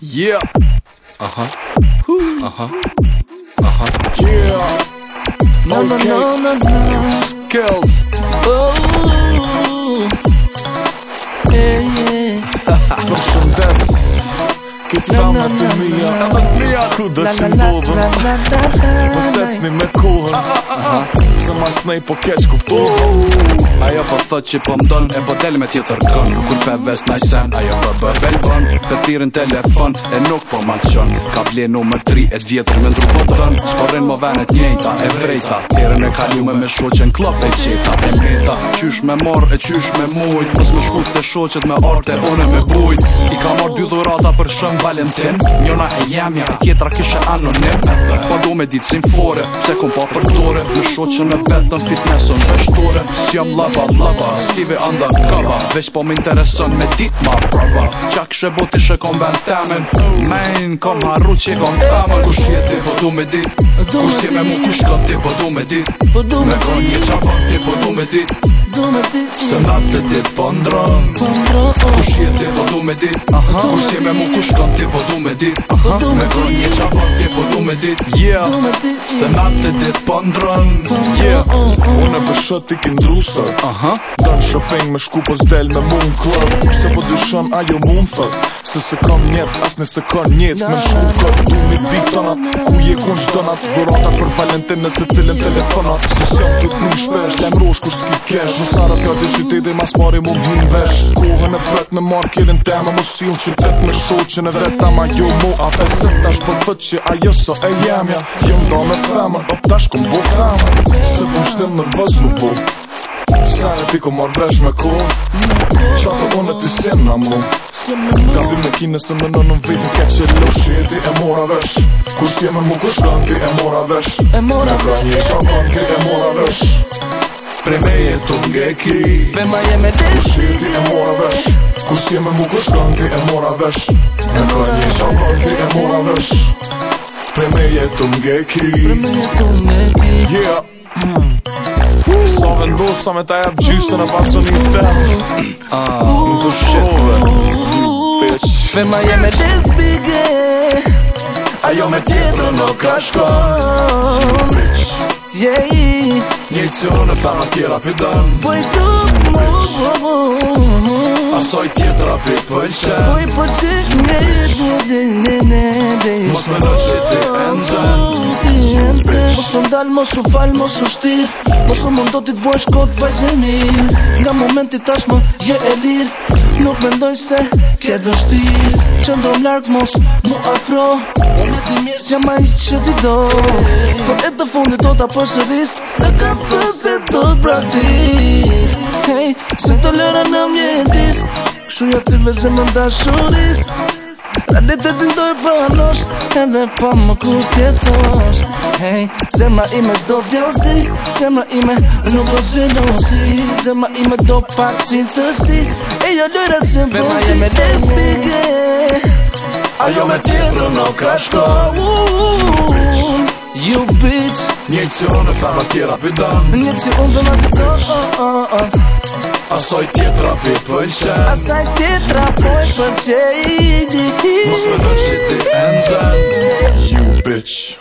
Yeah, aha, uh, aha, aha, yeah No, no, no, no, no Skills. Oh, oh, oh, oh Eh, eh, ah, ah Në shëndes, këtë lamë të mija E në të prijatë të dëshin dodo Në, në, në, në, në, në, në, në, në Në setës një me kohër Ah, ah, ah, ah Zë mas po Ajo pa po thotë që pëmton po E po të limet jetër kën Kullë për vëzë në shëm Ajo pa bërë bërë bërë Të thirën telefon e nuk po ma qënë Ka ble nëmër tri e vjetër me ndru po tënë më venet njejta e vrejta Tërën e kaljume me shoqen klop e qeta e mrejta Qysh me morë e qysh me mujt Pës me shkut të shoqet me orte unë me bujt ndryshon Valentin Njona e jemja, e tjetra kishe anonim Pa po do me ditë sin fore, se kom pa për këtore Në shoqën me betën fit meson me S'jam Si jam skive anda kava Vesh po m'interesën me ditë ma prava Qak shë botë shë kom ben temen Men, kom haru që kom temen Kush jeti, po du me ditë Kusime mu kush këti, po du me ditë po po Me kon një qapati, po du me ditë du me dit Se nga të dit po ndron Kush jeti po du me dit Kur si me mu kush kom ti po du me dit Me vrë po një qafon ti po du me dit po Se nga të dit po ndron Po në bëshët ti ki ndrusër Dërë shëpeng me shku po s'del me mund klëb Se po dëshëm ajo mund thët Se se kam njët, as në se kam njët Me shku të të të një ditonat Ku je ku në shtonat Vërota për valentin nëse cilin telefonat Se se jam të të një shpesh Lem rosh kur s'ki kesh Në sara pjo dhe që dhe mas pari mund hin vesh Kohën e pret në mar kjerin teme Më si unë që të me shoqin e vetam A jo mu a pesim tash për fët që a jo e jemja Jo më do me femër, op po tash ku mbo femër Se të në shtim në vëz po Sa në ti ku mar me ko Qa të unë të sin në mu si më nëmë Ta vim në kine se më në vim Ke që e jeti e mora vesh Kur si e më më kushtën ti e mora vesh E mora vesh kërë një sa e mora vesh Prej me jetu nge ki Ve ma jem e Kush jeti e mora vesh Kur si e më më kushtën ti e mora vesh me kërë një sa e mora vesh Prej me jetu nge ki Prej me jetu nge ki Yeah Sa me ndo, me ta jap gjysën e pasu një stel Ah, shqetë Me ma je me qes bige Ajo me tjetër në ka shkon i Një cionë e fama tjera pëdën Po i du mu Asoj tjetër a për pëllëshe po, po i për që në dhe dhe dhe dhe dhe Mos me në që ti në enzë Ti enzë Mos u ndalë, mos u falë, mos u shti Mos u mundot i të bëjsh kotë vajzimi Nga momenti tashmë je e lirë Nuk me ndoj se Kjetë me shtir Që ndo më larkë mos Mu afro Si jam a i që ti do Po e të fundit të ta po shëris Në ka për se të praktis Hej Se të lëra në mjë e dis të tërve në dashuris shuris Ra dhe të të ndoj për nosh Edhe pa më ku tjetoj Se më ime sdovë djelësi Se më ime nuk është nuk si ime do pa qinë të oh, oh, oh. si po E jo lërët se më fundi Ve më jemi dhejë A jo me tjetrë nuk është kohë You bitch You bitch Nje që unë fa më tjera për dëndë Nje që unë fa më tjera për dëndë A sa i tjetra për përshëm A tjetra pojë për që i dhe që ti enë You bitch